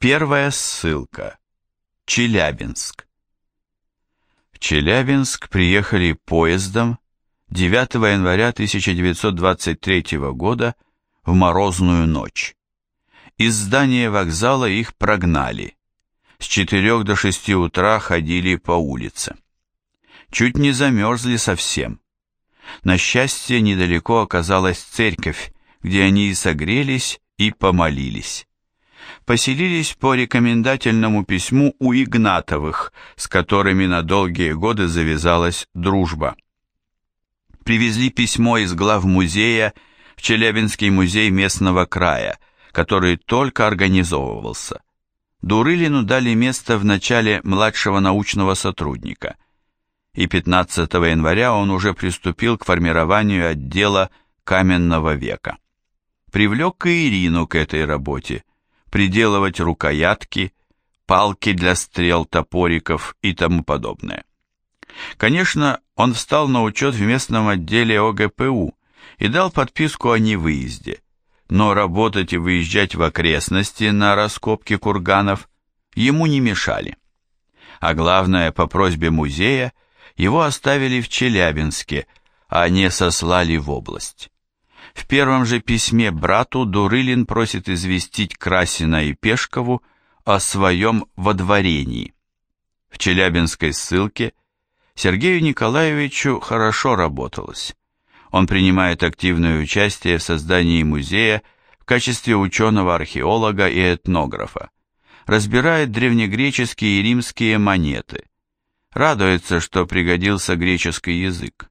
Первая ссылка. Челябинск. В Челябинск приехали поездом 9 января 1923 года в морозную ночь. Из здания вокзала их прогнали. С 4 до 6 утра ходили по улице. Чуть не замерзли совсем. На счастье, недалеко оказалась церковь, где они и согрелись, и помолились. Поселились по рекомендательному письму у Игнатовых, с которыми на долгие годы завязалась дружба. Привезли письмо из глав музея в Челябинский музей местного края, который только организовывался. Дурылину дали место в начале младшего научного сотрудника, и 15 января он уже приступил к формированию отдела каменного века привлек и Ирину к этой работе, приделывать рукоятки, палки для стрел, топориков и тому подобное. Конечно, он встал на учет в местном отделе ОГПУ и дал подписку о невыезде, но работать и выезжать в окрестности на раскопки курганов ему не мешали. А главное, по просьбе музея, его оставили в Челябинске, а не сослали в область. В первом же письме брату Дурылин просит известить Красина и Пешкову о своем водворении. В Челябинской ссылке Сергею Николаевичу хорошо работалось. Он принимает активное участие в создании музея в качестве ученого-археолога и этнографа, разбирает древнегреческие и римские монеты, радуется, что пригодился греческий язык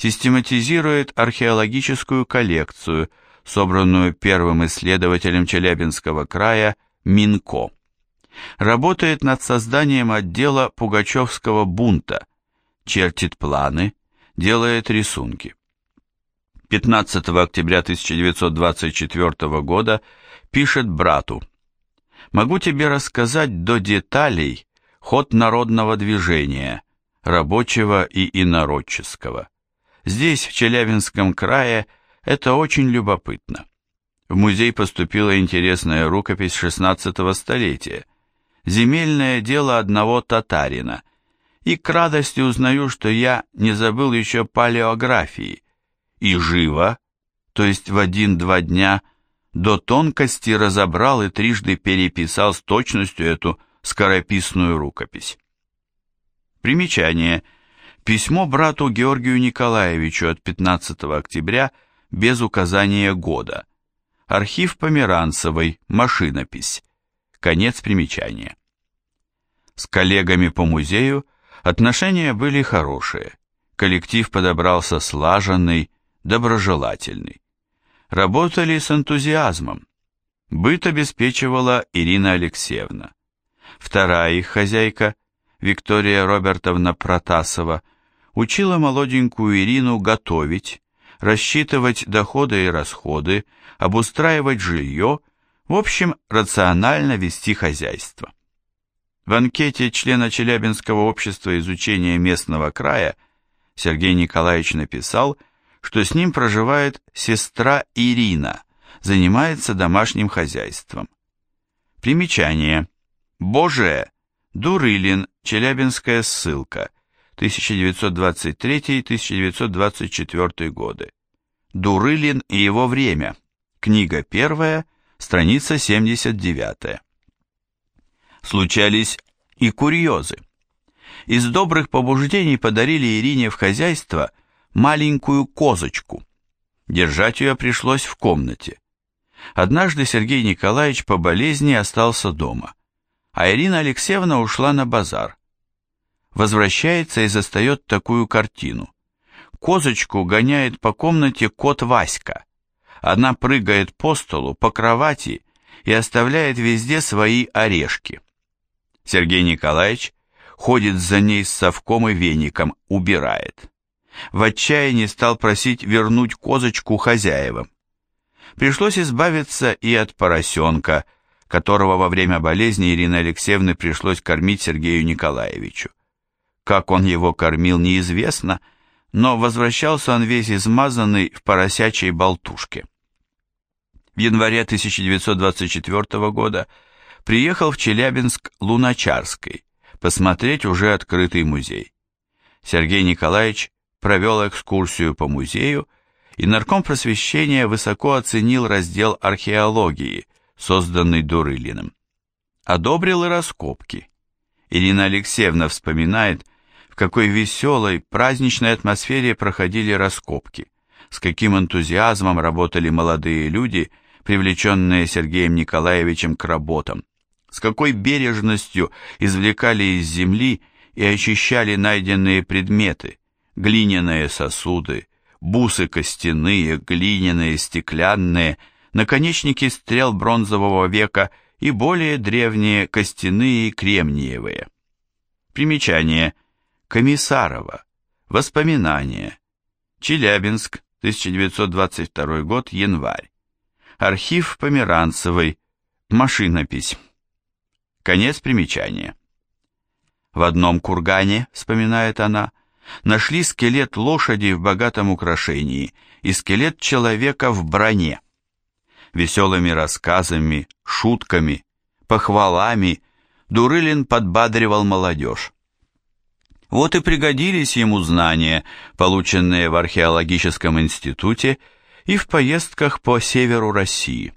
систематизирует археологическую коллекцию, собранную первым исследователем Челябинского края Минко. Работает над созданием отдела Пугачевского бунта, чертит планы, делает рисунки. 15 октября 1924 года пишет брату «Могу тебе рассказать до деталей ход народного движения, рабочего и инородческого. Здесь, в Челябинском крае, это очень любопытно. В музей поступила интересная рукопись XVI столетия, земельное дело одного татарина, и к радости узнаю, что я не забыл еще палеографии, и живо, то есть в один-два дня, до тонкости разобрал и трижды переписал с точностью эту скорописную рукопись. Примечание – Письмо брату Георгию Николаевичу от 15 октября без указания года. Архив Померанцевой, машинопись. Конец примечания. С коллегами по музею отношения были хорошие. Коллектив подобрался слаженный, доброжелательный. Работали с энтузиазмом. Быт обеспечивала Ирина Алексеевна. Вторая их хозяйка, Виктория Робертовна Протасова, учила молоденькую Ирину готовить, рассчитывать доходы и расходы, обустраивать жилье, в общем, рационально вести хозяйство. В анкете члена Челябинского общества изучения местного края Сергей Николаевич написал, что с ним проживает сестра Ирина, занимается домашним хозяйством. Примечание. Божие, Дурылин, Челябинская ссылка, 1923-1924 годы. Дурылин и его время. Книга первая, страница 79. Случались и курьезы. Из добрых побуждений подарили Ирине в хозяйство маленькую козочку. Держать ее пришлось в комнате. Однажды Сергей Николаевич по болезни остался дома, а Ирина Алексеевна ушла на базар возвращается и застает такую картину. Козочку гоняет по комнате кот Васька. Она прыгает по столу, по кровати и оставляет везде свои орешки. Сергей Николаевич ходит за ней с совком и веником, убирает. В отчаянии стал просить вернуть козочку хозяевам. Пришлось избавиться и от поросенка, которого во время болезни Ирины Алексеевны пришлось кормить Сергею Николаевичу. Как он его кормил, неизвестно, но возвращался он весь измазанный в поросячьей болтушке. В январе 1924 года приехал в Челябинск Луначарской посмотреть уже открытый музей. Сергей Николаевич провел экскурсию по музею, и нарком просвещения высоко оценил раздел археологии, созданный Дурылиным. Одобрил и раскопки. Ирина Алексеевна вспоминает, в какой веселой, праздничной атмосфере проходили раскопки, с каким энтузиазмом работали молодые люди, привлеченные Сергеем Николаевичем к работам, с какой бережностью извлекали из земли и очищали найденные предметы, глиняные сосуды, бусы костяные, глиняные, стеклянные, наконечники стрел бронзового века и более древние костяные и кремниевые. Примечание. Комиссарова. Воспоминания. Челябинск, 1922 год, январь. Архив Померанцевой. Машинопись. Конец примечания. В одном кургане, вспоминает она, нашли скелет лошади в богатом украшении и скелет человека в броне. Веселыми рассказами, шутками, похвалами Дурылин подбадривал молодежь. Вот и пригодились ему знания, полученные в археологическом институте и в поездках по северу России.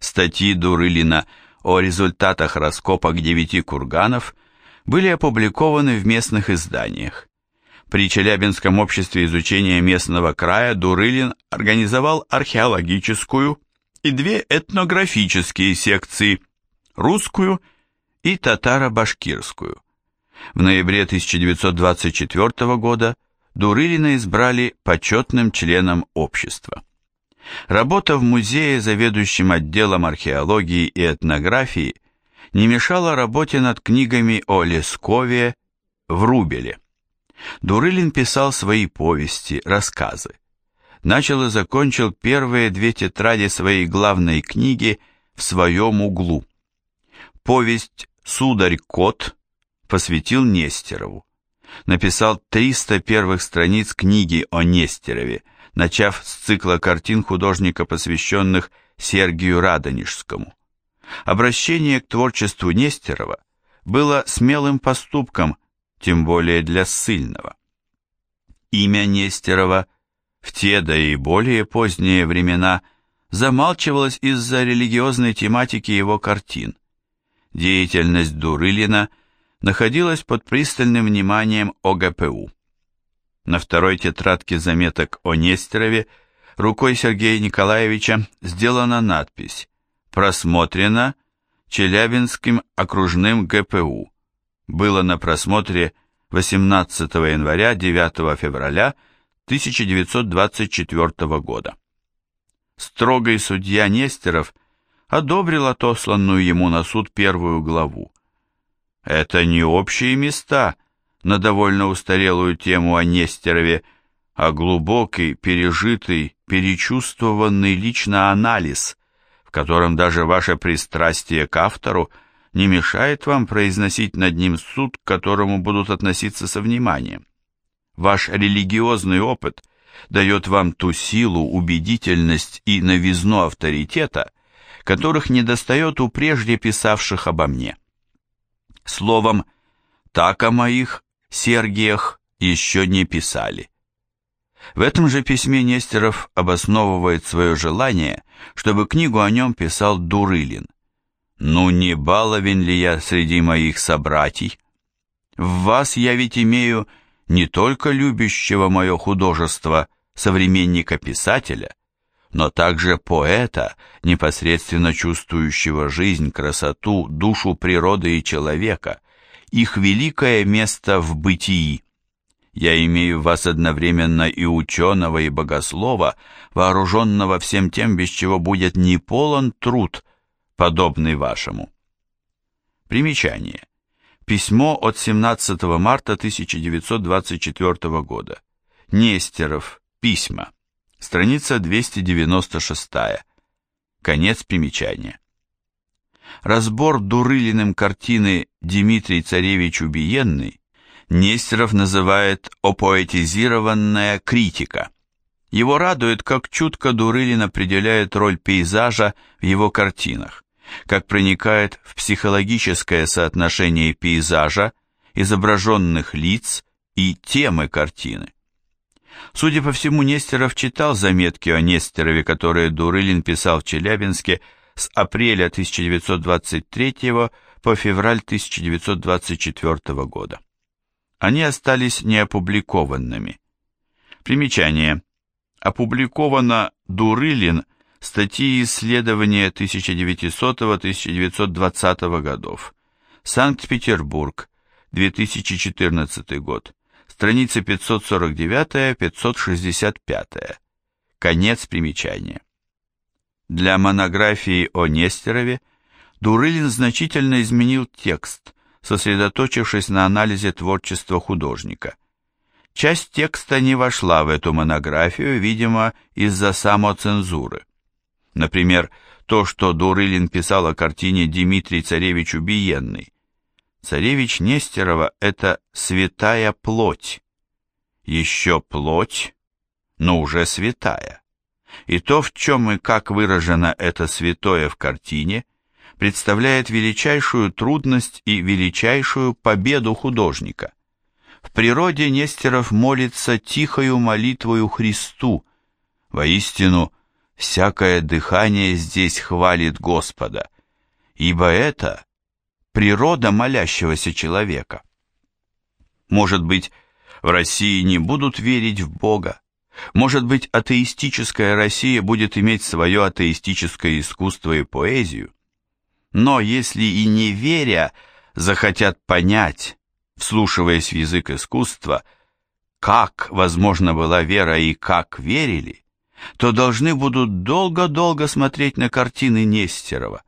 Статьи Дурылина о результатах раскопок девяти курганов были опубликованы в местных изданиях. При Челябинском обществе изучения местного края Дурылин организовал археологическую и две этнографические секции – русскую и татаро-башкирскую. В ноябре 1924 года Дурылина избрали почетным членом общества. Работа в музее заведующим отделом археологии и этнографии не мешала работе над книгами о Лескове, Врубеле. Дурылин писал свои повести, рассказы. Начал и закончил первые две тетради своей главной книги «В своем углу». Повесть «Сударь-кот» посвятил Нестерову. Написал 300 первых страниц книги о Нестерове, начав с цикла картин художника, посвященных Сергию Радонежскому. Обращение к творчеству Нестерова было смелым поступком тем более для ссыльного. Имя Нестерова в те, да и более поздние времена замалчивалось из-за религиозной тематики его картин. Деятельность Дурылина находилась под пристальным вниманием ОГПУ. На второй тетрадке заметок о Нестерове рукой Сергея Николаевича сделана надпись «Просмотрено Челябинским окружным ГПУ» было на просмотре 18 января 9 февраля 1924 года. Строгий судья Нестеров одобрил отосланную ему на суд первую главу. Это не общие места на довольно устарелую тему о Нестерове, а глубокий, пережитый, перечувствованный лично анализ, в котором даже ваше пристрастие к автору – не мешает вам произносить над ним суд, к которому будут относиться со вниманием. Ваш религиозный опыт дает вам ту силу, убедительность и новизну авторитета, которых недостает у прежде писавших обо мне. Словом, так о моих Сергиях еще не писали. В этом же письме Нестеров обосновывает свое желание, чтобы книгу о нем писал Дурылин – ну не баловен ли я среди моих собратьей? В вас я ведь имею не только любящего мое художество современника-писателя, но также поэта, непосредственно чувствующего жизнь, красоту, душу природы и человека, их великое место в бытии. Я имею в вас одновременно и ученого, и богослова, вооруженного всем тем, без чего будет не полон труд, подобный вашему. Примечание. Письмо от 17 марта 1924 года. Нестеров. Письма. Страница 296. Конец примечания. Разбор Дурылиным картины «Дмитрий Царевич Убиенный» Нестеров называет «опоэтизированная критика». Его радует, как чутко Дурылин определяет роль пейзажа в его картинах как проникает в психологическое соотношение пейзажа, изображенных лиц и темы картины. Судя по всему, Нестеров читал заметки о Нестерове, которые Дурылин писал в Челябинске с апреля 1923 по февраль 1924 года. Они остались неопубликованными. Примечание. Опубликовано Дурылин статьи исследования 1900-1920 годов. Санкт-Петербург, 2014 год. Страница 549-565. Конец примечания. Для монографии о Нестерове Дурылин значительно изменил текст, сосредоточившись на анализе творчества художника. Часть текста не вошла в эту монографию, видимо, из-за самоцензуры. Например, то, что Дурылин писал о картине «Дмитрий Царевич Убиенный». Царевич Нестерова – это святая плоть. Еще плоть, но уже святая. И то, в чем и как выражено это святое в картине, представляет величайшую трудность и величайшую победу художника. В природе Нестеров молится тихою молитвою Христу. Воистину, всякое дыхание здесь хвалит Господа, ибо это природа молящегося человека. Может быть, в России не будут верить в Бога, может быть, атеистическая Россия будет иметь свое атеистическое искусство и поэзию, но если и не веря, захотят понять, вслушиваясь в язык искусства, как возможно была вера и как верили, то должны будут долго-долго смотреть на картины Нестерова,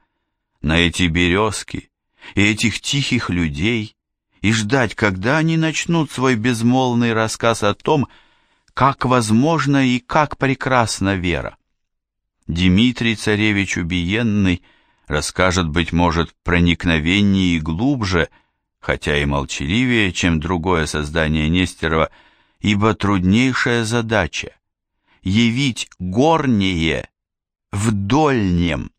на эти березки и этих тихих людей, и ждать, когда они начнут свой безмолвный рассказ о том, как возможно и как прекрасна вера. Дмитрий Царевич Убиенный – расскажет, быть может, проникновеннее и глубже, хотя и молчаливее, чем другое создание Нестерова, ибо труднейшая задача — явить горнее в дольнем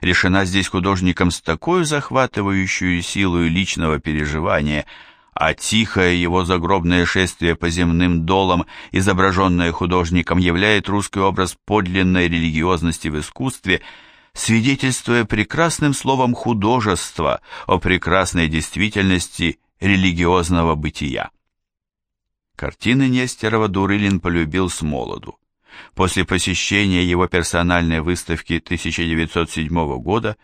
решена здесь художником с такой захватывающей силой личного переживания, а тихое его загробное шествие по земным долам, изображенное художником, являет русский образ подлинной религиозности в искусстве – свидетельствуя прекрасным словом художества о прекрасной действительности религиозного бытия. Картины Нестерова Дурылин полюбил с молоду. После посещения его персональной выставки 1907 года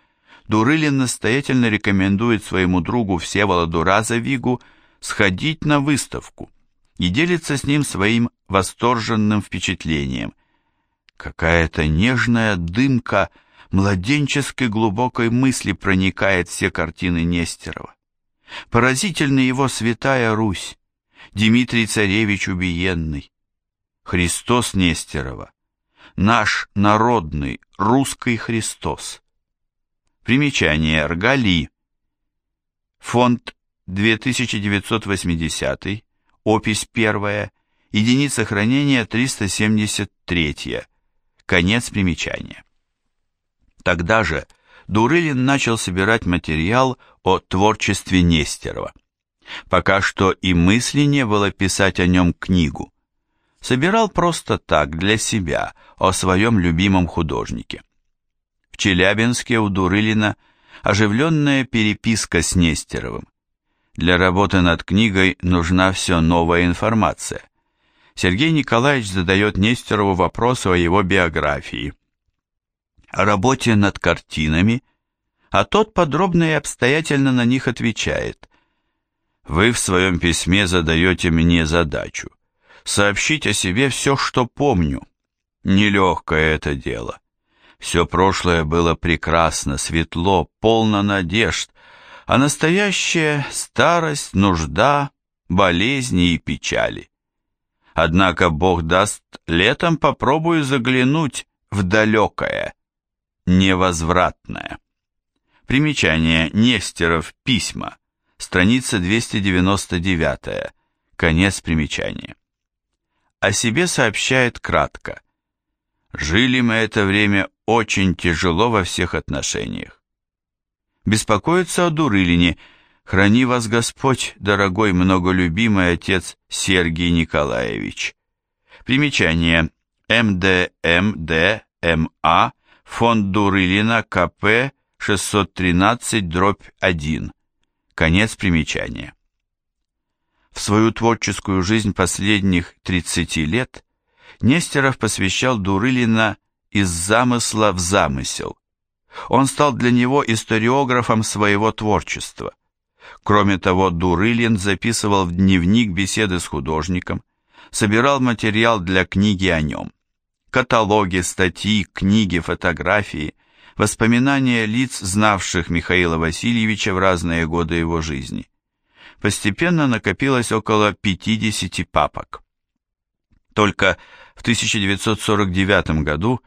Дурылин настоятельно рекомендует своему другу Всеволоду Разовигу сходить на выставку и делится с ним своим восторженным впечатлением. Какая-то нежная дымка – младенческой глубокой мысли проникает все картины Нестерова. Поразительна его святая Русь, Дмитрий Царевич Убиенный, Христос Нестерова, наш народный русский Христос. Примечание Ргали. Фонд 2980, опись 1, единица хранения 373, конец примечания. Тогда же Дурылин начал собирать материал о творчестве Нестерова. Пока что и мысли не было писать о нем книгу. Собирал просто так, для себя, о своем любимом художнике. В Челябинске у Дурылина оживленная переписка с Нестеровым. Для работы над книгой нужна все новая информация. Сергей Николаевич задает Нестерову вопросы о его биографии – о работе над картинами, а тот подробно и обстоятельно на них отвечает. Вы в своем письме задаете мне задачу сообщить о себе все, что помню. Нелегкое это дело. Все прошлое было прекрасно, светло, полно надежд, а настоящее — старость, нужда, болезни и печали. Однако Бог даст, летом попробую заглянуть в далекое невозвратное. Примечание Нестеров письма, страница 299, конец примечания. О себе сообщает кратко. Жили мы это время очень тяжело во всех отношениях. Беспокоится о Дурылине. Храни вас Господь, дорогой многолюбимый отец Сергий Николаевич. Примечание. МДМДМА, фонд Дурылина, КП, 613, дробь 1. Конец примечания. В свою творческую жизнь последних 30 лет Нестеров посвящал Дурылина из замысла в замысел. Он стал для него историографом своего творчества. Кроме того, Дурылин записывал в дневник беседы с художником, собирал материал для книги о нем. Каталоги, статьи, книги, фотографии, воспоминания лиц, знавших Михаила Васильевича в разные годы его жизни. Постепенно накопилось около 50 папок. Только в 1949 году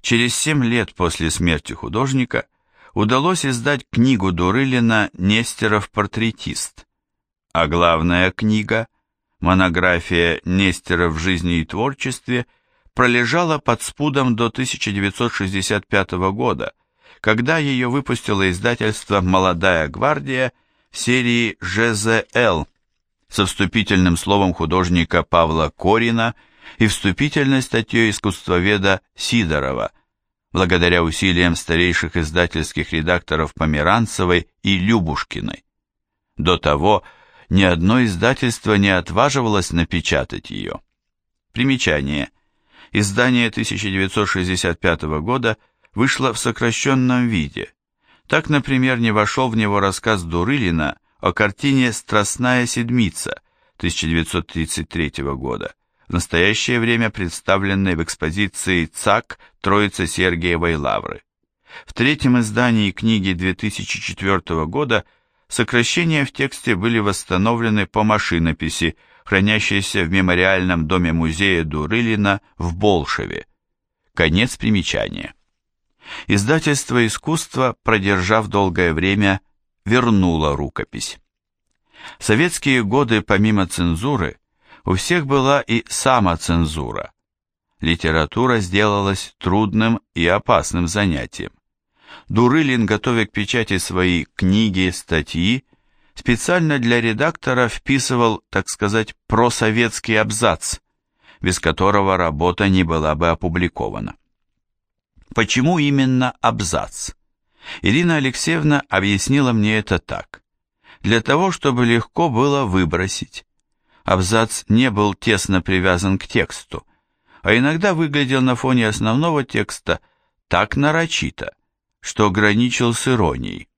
Через семь лет после смерти художника удалось издать книгу Дурылина «Нестеров портретист», а главная книга, монография «Нестеров в жизни и творчестве», пролежала под спудом до 1965 года, когда ее выпустило издательство «Молодая гвардия» серии «ЖЗЛ» со вступительным словом художника Павла Корина – и вступительной статьей искусствоведа Сидорова, благодаря усилиям старейших издательских редакторов Померанцевой и Любушкиной. До того ни одно издательство не отваживалось напечатать ее. Примечание. Издание 1965 года вышло в сокращенном виде. Так, например, не вошел в него рассказ Дурылина о картине «Страстная седмица» 1933 года, в настоящее время представленной в экспозиции ЦАК Троицы Сергиевой Лавры. В третьем издании книги 2004 года сокращения в тексте были восстановлены по машинописи, хранящейся в мемориальном доме музея Дурылина в Болшеве. Конец примечания. Издательство искусства, продержав долгое время, вернуло рукопись. В советские годы, помимо цензуры, у всех была и самоцензура. Литература сделалась трудным и опасным занятием. Дурылин, готовя к печати свои книги, статьи, специально для редактора вписывал, так сказать, просоветский абзац, без которого работа не была бы опубликована. Почему именно абзац? Ирина Алексеевна объяснила мне это так. Для того, чтобы легко было выбросить абзац не был тесно привязан к тексту, а иногда выглядел на фоне основного текста так нарочито, что граничил с иронией.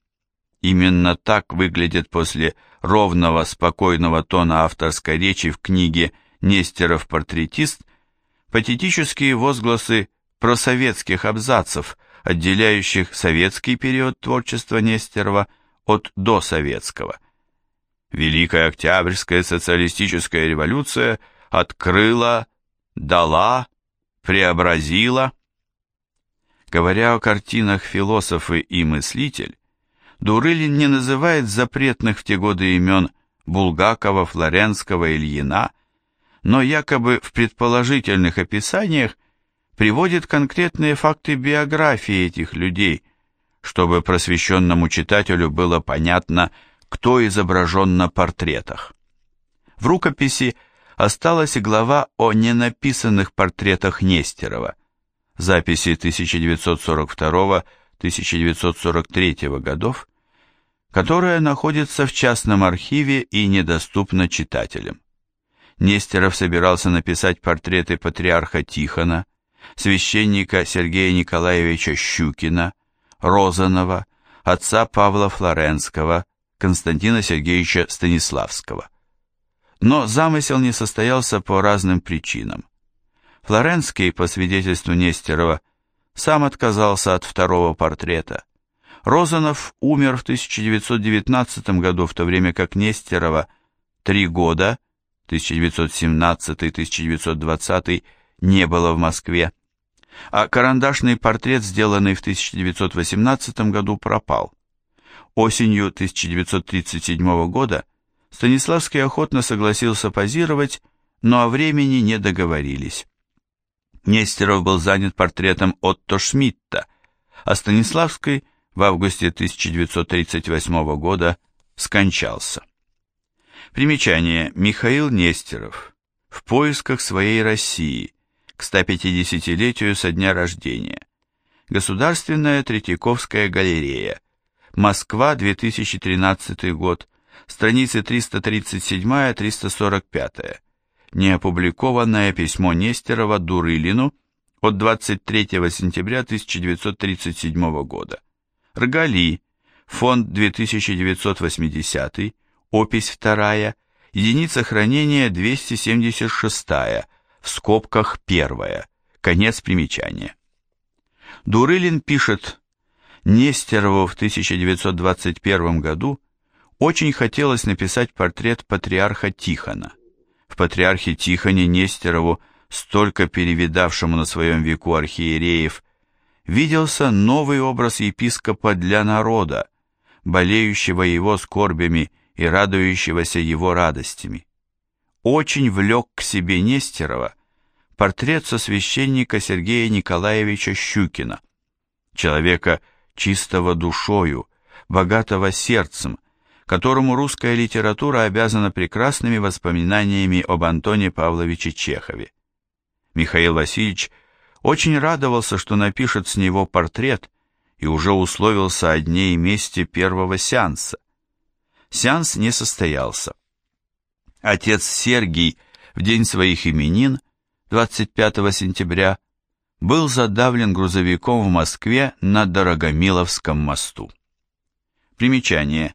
Именно так выглядит после ровного, спокойного тона авторской речи в книге «Нестеров портретист» патетические возгласы просоветских абзацев, отделяющих советский период творчества Нестерова от досоветского. Великая Октябрьская социалистическая революция открыла, дала, преобразила. Говоря о картинах философы и мыслитель, Дурылин не называет запретных в те годы имен Булгакова, Флоренского, Ильина, но якобы в предположительных описаниях приводит конкретные факты биографии этих людей, чтобы просвещенному читателю было понятно, кто изображен на портретах. В рукописи осталась и глава о ненаписанных портретах Нестерова, записи 1942-1943 годов, которая находится в частном архиве и недоступна читателям. Нестеров собирался написать портреты патриарха Тихона, священника Сергея Николаевича Щукина, Розанова, отца Павла Флоренского, Константина Сергеевича Станиславского. Но замысел не состоялся по разным причинам. Флоренский, по свидетельству Нестерова, сам отказался от второго портрета. Розанов умер в 1919 году, в то время как Нестерова три года, 1917-1920, не было в Москве, а карандашный портрет, сделанный в 1918 году, пропал. Осенью 1937 года Станиславский охотно согласился позировать, но о времени не договорились. Нестеров был занят портретом Отто Шмидта, а Станиславский в августе 1938 года скончался. Примечание. Михаил Нестеров. В поисках своей России. К 150-летию со дня рождения. Государственная Третьяковская галерея. Москва, 2013 год. Страницы 337-345. Неопубликованное письмо Нестерова Дурылину от 23 сентября 1937 года. Ргали. Фонд 2980, опись 2, единица хранения 276, в скобках 1, конец примечания. Дурылин пишет, Нестерову в 1921 году очень хотелось написать портрет патриарха Тихона. В патриархе Тихоне Нестерову, столько перевидавшему на своем веку архиереев, виделся новый образ епископа для народа, болеющего его скорбями и радующегося его радостями. Очень влек к себе Нестерова портрет со священника Сергея Николаевича Щукина, человека чистого душою, богатого сердцем, которому русская литература обязана прекрасными воспоминаниями об Антоне Павловиче Чехове. Михаил Васильевич очень радовался, что напишет с него портрет, и уже условился о дне и месте первого сеанса. Сеанс не состоялся. Отец Сергий в день своих именин, 25 сентября, был задавлен грузовиком в Москве на Дорогомиловском мосту. Примечание.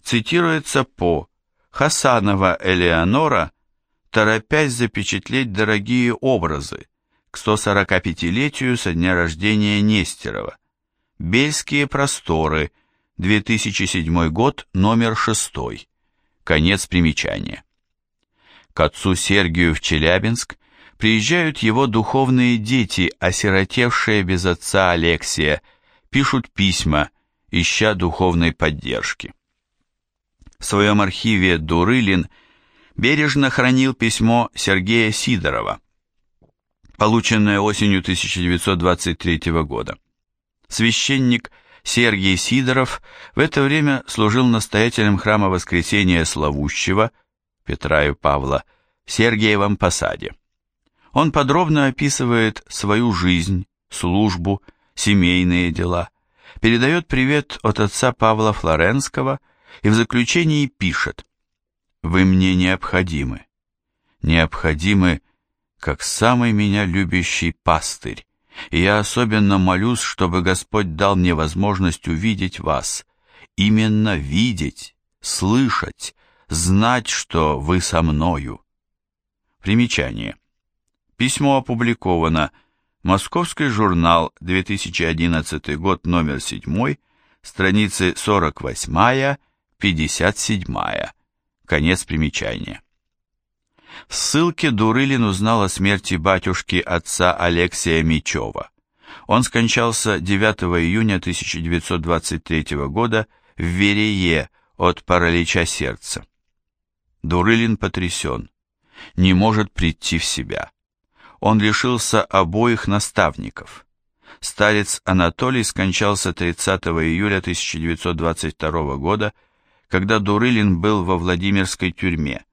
Цитируется по Хасанова Элеонора, торопясь запечатлеть дорогие образы, к 145-летию со дня рождения Нестерова. Бельские просторы, 2007 год, номер 6. Конец примечания. К отцу Сергию в Челябинск приезжают его духовные дети, осиротевшие без отца Алексия, пишут письма, ища духовной поддержки. В своем архиве Дурылин бережно хранил письмо Сергея Сидорова, полученное осенью 1923 года. Священник Сергий Сидоров в это время служил настоятелем храма Воскресения Славущего Петра и Павла в Сергиевом Посаде. Он подробно описывает свою жизнь, службу, семейные дела, передает привет от отца Павла Флоренского и в заключении пишет «Вы мне необходимы, необходимы как самый меня любящий пастырь, и я особенно молюсь, чтобы Господь дал мне возможность увидеть вас, именно видеть, слышать, знать, что вы со мною». Примечание. Письмо опубликовано Московский журнал, 2011 год, номер 7, страницы 48-57. Конец примечания. В ссылке Дурылин узнал о смерти батюшки отца Алексея Мичева. Он скончался 9 июня 1923 года в Верее от паралича сердца. Дурылин потрясен, не может прийти в себя. Он лишился обоих наставников. Старец Анатолий скончался 30 июля 1922 года, когда Дурылин был во Владимирской тюрьме.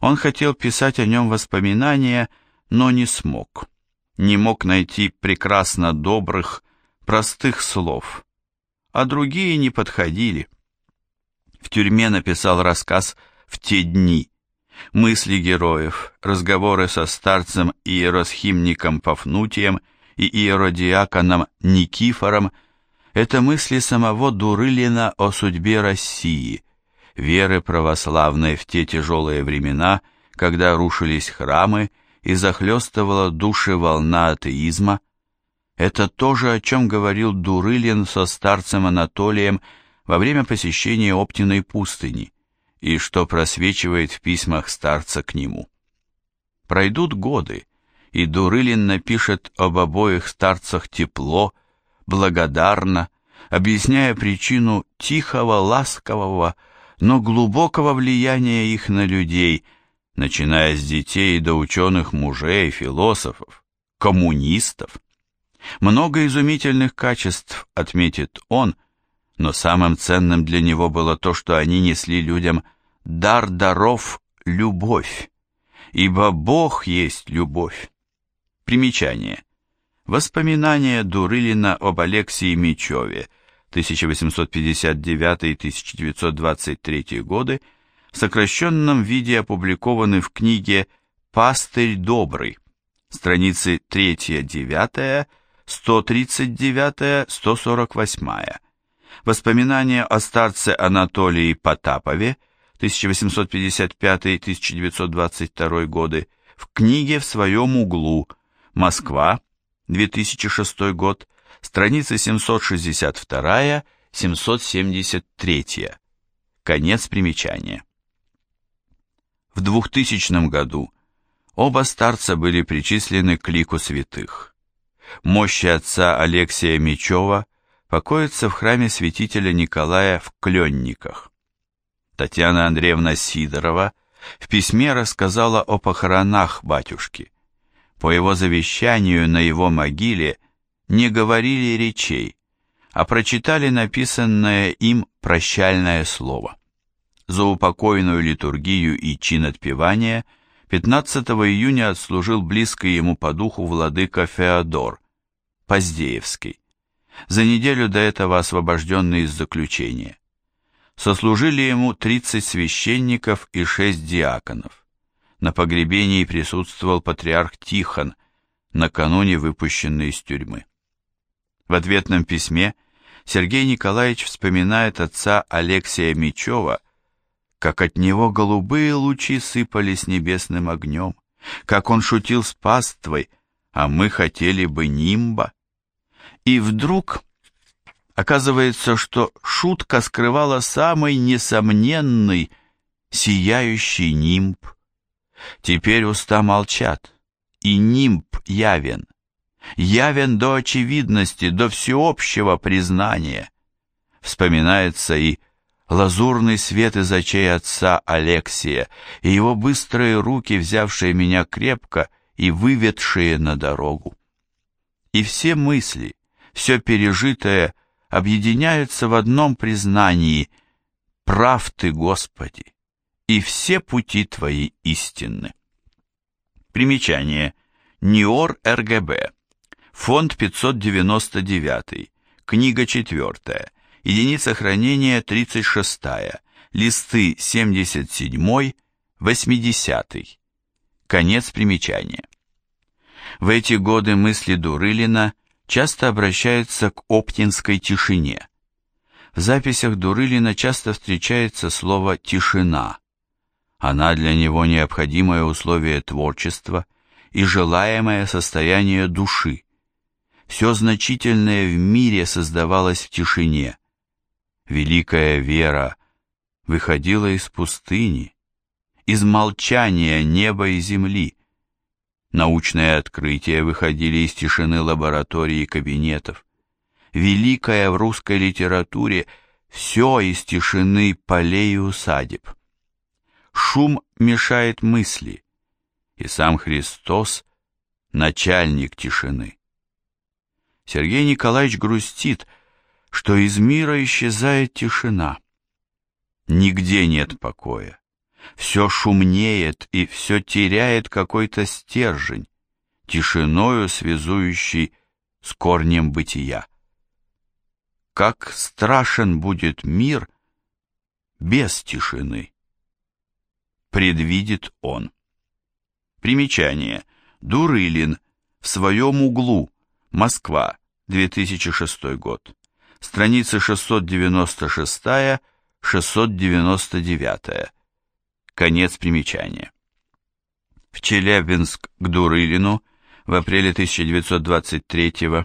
Он хотел писать о нем воспоминания, но не смог. Не мог найти прекрасно добрых, простых слов. А другие не подходили. В тюрьме написал рассказ «В те дни». Мысли героев, разговоры со старцем и иеросхимником Пафнутием и иеродиаконом Никифором – это мысли самого Дурылина о судьбе России – веры православной в те тяжелые времена, когда рушились храмы и захлестывала души волна атеизма, это то же, о чем говорил Дурылин со старцем Анатолием во время посещения Оптиной пустыни, и что просвечивает в письмах старца к нему. Пройдут годы, и Дурылин напишет об обоих старцах тепло, благодарно, объясняя причину тихого, ласкового, но глубокого влияния их на людей, начиная с детей до ученых мужей, философов, коммунистов. Много изумительных качеств, отметит он, но самым ценным для него было то, что они несли людям дар даров – любовь, ибо Бог есть любовь. Примечание. Воспоминания Дурылина об Алексии Мичеве 1859-1923 годы в сокращенном виде опубликованы в книге «Пастырь добрый», страницы 3-9, 139-148. Воспоминания о старце Анатолии Потапове 1855-1922 годы в книге «В своем углу. Москва. 2006 год, страницы 762-773. Конец примечания. В 2000 году оба старца были причислены к лику святых. Мощи отца Алексия Мечева покоятся в храме святителя Николая в Кленниках. Татьяна Андреевна Сидорова в письме рассказала о похоронах батюшки – по его завещанию на его могиле не говорили речей, а прочитали написанное им прощальное слово. За упокойную литургию и чин отпевания 15 июня отслужил близкий ему по духу владыка Феодор, Поздеевский, за неделю до этого освобожденный из заключения. Сослужили ему 30 священников и 6 диаконов. На погребении присутствовал патриарх Тихон, накануне выпущенный из тюрьмы. В ответном письме Сергей Николаевич вспоминает отца Алексия Мечева, как от него голубые лучи сыпались небесным огнем, как он шутил с паствой, а мы хотели бы нимба. И вдруг оказывается, что шутка скрывала самый несомненный, сияющий нимб. Теперь уста молчат, и нимб явен. Явен до очевидности, до всеобщего признания. Вспоминается и лазурный свет из очей отца Алексия, и его быстрые руки, взявшие меня крепко и выведшие на дорогу. И все мысли, все пережитое объединяются в одном признании «Прав ты, Господи!» и все пути твои истинны. Примечание. НИОР РГБ. Фонд 599. Книга 4. Единица хранения 36. Листы 77. 80. Конец примечания. В эти годы мысли Дурылина часто обращаются к оптинской тишине. В записях Дурылина часто встречается слово «тишина», она для него необходимое условие творчества и желаемое состояние души. Все значительное в мире создавалось в тишине. Великая вера выходила из пустыни, из молчания неба и земли. Научные открытия выходили из тишины лабораторий и кабинетов. Великая в русской литературе все из тишины полей и усадеб. Шум мешает мысли, и сам Христос — начальник тишины. Сергей Николаевич грустит, что из мира исчезает тишина. Нигде нет покоя. Все шумнеет и все теряет какой-то стержень, тишиною связующий с корнем бытия. Как страшен будет мир без тишины! предвидит он. Примечание. Дурылин. В своем углу. Москва. 2006 год. Страницы 696-699. Конец примечания. В Челябинск к Дурылину в апреле 1923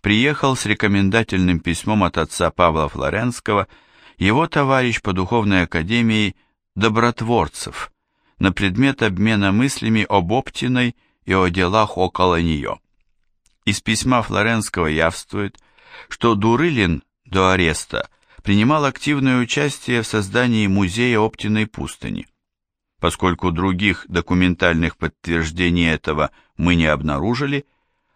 приехал с рекомендательным письмом от отца Павла Флоренского его товарищ по духовной академии добротворцев на предмет обмена мыслями об Оптиной и о делах около нее. Из письма Флоренского явствует, что Дурылин до ареста принимал активное участие в создании музея Оптиной пустыни. Поскольку других документальных подтверждений этого мы не обнаружили,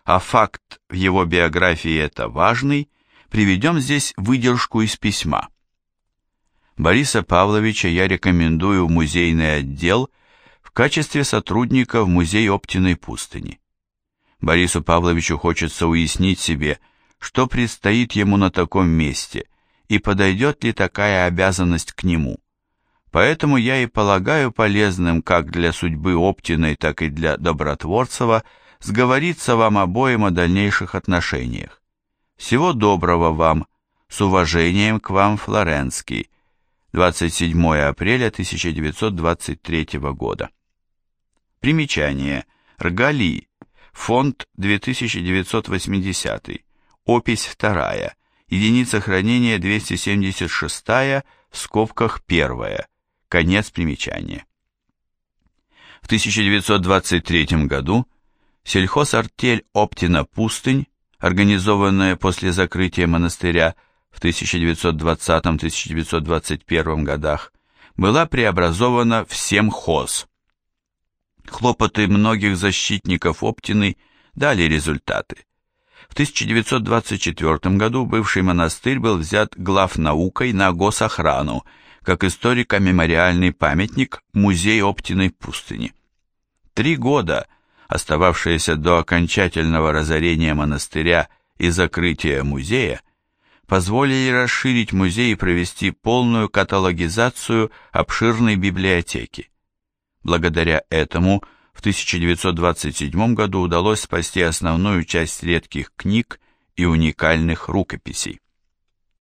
а факт в его биографии это важный, приведем здесь выдержку из письма. Бориса Павловича я рекомендую в музейный отдел в качестве сотрудника в музей Оптиной пустыни. Борису Павловичу хочется уяснить себе, что предстоит ему на таком месте и подойдет ли такая обязанность к нему. Поэтому я и полагаю полезным как для судьбы Оптиной, так и для Добротворцева сговориться вам обоим о дальнейших отношениях. Всего доброго вам, с уважением к вам, Флоренский, 27 апреля 1923 года. Примечание. Ргали. Фонд 2980. Опись 2. Единица хранения 276, в скобках 1. Конец примечания. В 1923 году сельхозартель Оптина-Пустынь, организованная после закрытия монастыря в 1920-1921 годах, была преобразована в Семхоз. Хлопоты многих защитников Оптины дали результаты. В 1924 году бывший монастырь был взят главнаукой на госохрану, как историко-мемориальный памятник Музей Оптиной пустыни. Три года, остававшиеся до окончательного разорения монастыря и закрытия музея, позволили расширить музей и провести полную каталогизацию обширной библиотеки. Благодаря этому в 1927 году удалось спасти основную часть редких книг и уникальных рукописей.